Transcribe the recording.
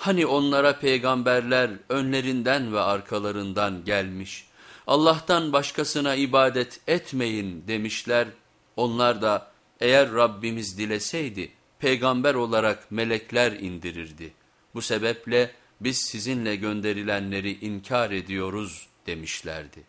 Hani onlara peygamberler önlerinden ve arkalarından gelmiş, Allah'tan başkasına ibadet etmeyin demişler. Onlar da eğer Rabbimiz dileseydi peygamber olarak melekler indirirdi. Bu sebeple biz sizinle gönderilenleri inkar ediyoruz demişlerdi.